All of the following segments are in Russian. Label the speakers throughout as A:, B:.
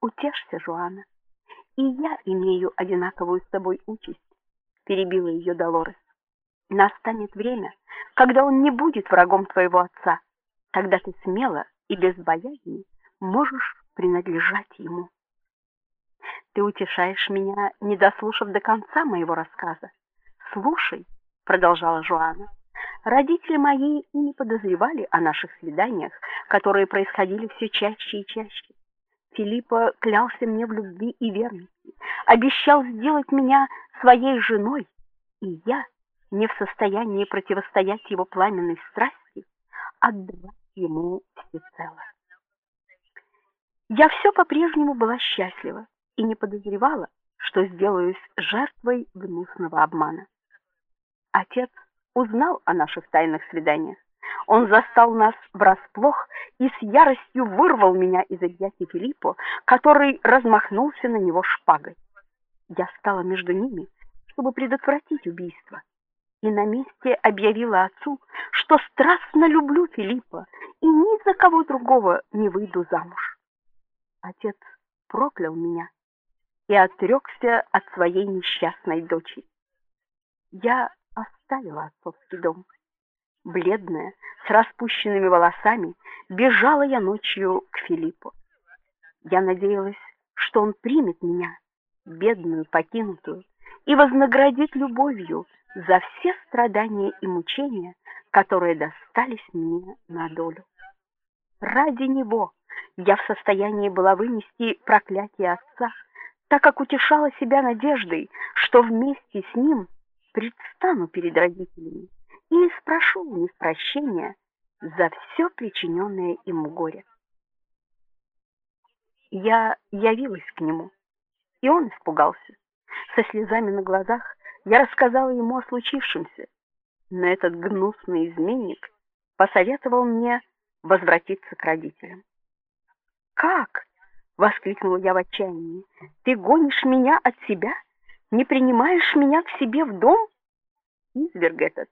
A: Утешься, Жуана. И я имею одинаковую с тобой участь, перебила ее Долорес. Настанет время, когда он не будет врагом твоего отца. Тогда ты смело и без боязни можешь принадлежать ему. Ты утешаешь меня, не дослушав до конца моего рассказа. Слушай, продолжала Жуана. Родители мои не подозревали о наших свиданиях, которые происходили все чаще и чаще. Филиппа клялся мне в любви и верности, обещал сделать меня своей женой, и я, не в состоянии противостоять его пламенной страсти, отдала ему всецело. Я все по-прежнему была счастлива и не подозревала, что сделаюсь жертвой гнусного обмана. Отец узнал о наших тайных свиданиях. Он застал нас врасплох и с яростью вырвал меня из объятий Филиппа, который размахнулся на него шпагой. Я стала между ними, чтобы предотвратить убийство, и на месте объявила отцу, что страстно люблю Филиппа и ни за кого другого не выйду замуж. Отец проклял меня и отрекся от своей несчастной дочери. Я оставила отцовский дом. Бледная, с распущенными волосами, бежала я ночью к Филиппу. Я надеялась, что он примет меня, бедную, покинутую, и вознаградит любовью за все страдания и мучения, которые достались мне на долю. Ради него я в состоянии была вынести проклятие отца, так как утешала себя надеждой, что вместе с ним предстану перед родителями и спрошу у них прощения за все причиненное им горе. Я явилась к нему, и он испугался. Со слезами на глазах я рассказала ему о случившемся, но этот гнусный изменник посоветовал мне возвратиться к родителям. Как? воскликнула я в отчаянии. Ты гонишь меня от себя? Не принимаешь меня к себе в дом? Изверг этот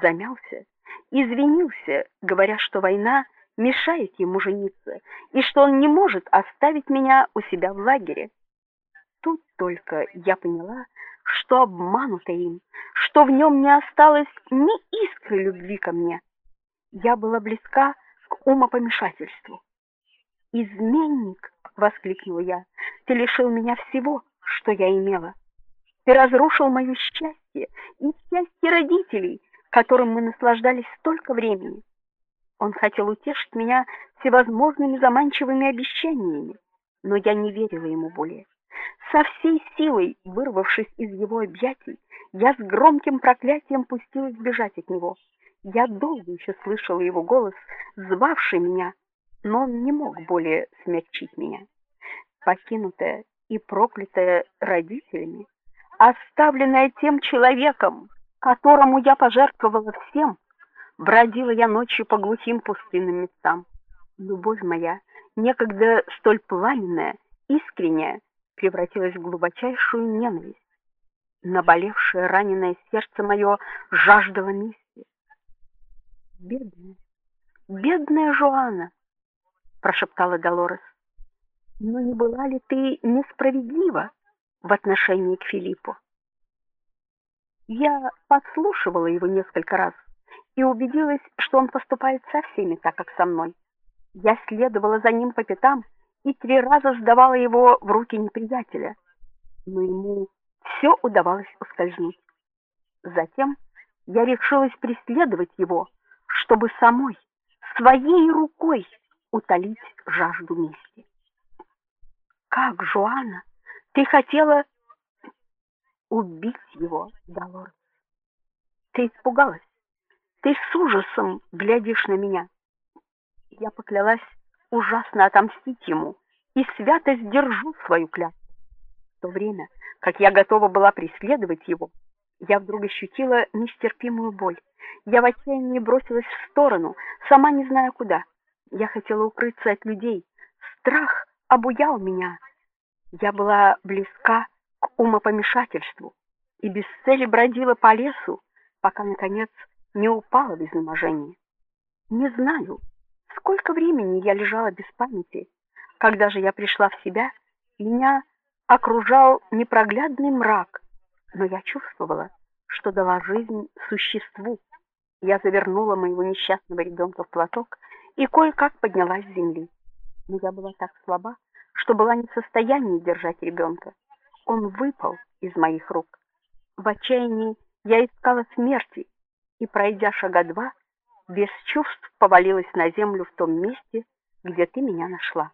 A: замялся, извинился, говоря, что война мешает ему жениться и что он не может оставить меня у себя в лагере. Тут только я поняла, что обманута им, что в нем не осталось ни искры любви ко мне. Я была близка к умопомешательству. Изменник, воскликнула я. Ты лишил меня всего, что я имела. Ты разрушил моё счастье и счастье родителей, которым мы наслаждались столько времени. Он хотел утешить меня всевозможными заманчивыми обещаниями, но я не верила ему более. Со всей силой, вырвавшись из его объятий, я с громким проклятием пустилась бежать от него. Я долго еще слышала его голос, звавший меня, но он не мог более смягчить меня. Покинутая и проклятая родителями, оставленная тем человеком, которому я пожертвовала всем, бродила я ночью по глухим пустынным местам. Любовь моя, некогда столь пламенная, искренняя, превратилась в глубочайшую ненависть. Наболевшее раненое сердце мое жаждало мести. Бедная, бедная Жоанна, прошептала Долорес. Но не была ли ты несправедлива в отношении к Филиппу? Я подслушивала его несколько раз и убедилась, что он поступает со всеми так, как со мной. Я следовала за ним по пятам и три раза сдавала его в руки неприятеля, но ему все удавалось ускользнуть. Затем я решилась преследовать его, чтобы самой своей рукой утолить жажду мести. Как, Жуана, ты хотела убить его, Долорес? Ты испугалась? Ты с ужасом глядишь на меня. Я поклялась ужасно отомстить ему и свято сдержу свою клятву. В то время, как я готова была преследовать его, я вдруг ощутила нестерпимую боль. Я в отчаянии бросилась в сторону, сама не зная куда. Я хотела укрыться от людей. Страх обуял меня. Я была близка к умопомешательству и без цели бродила по лесу, пока наконец не упала в изнеможении. Не знаю, сколько времени я лежала без памяти, Когда же я пришла в себя, меня окружал непроглядный мрак, но я чувствовала, что дала жизнь существу. Я завернула моего несчастного ребенка в платок и кое-как поднялась с земли. Но я была так слаба, что была не в состоянии держать ребенка. Он выпал из моих рук. В отчаянии я искала смерти и, пройдя шага два, без чувств повалилась на землю в том месте, где ты меня нашла.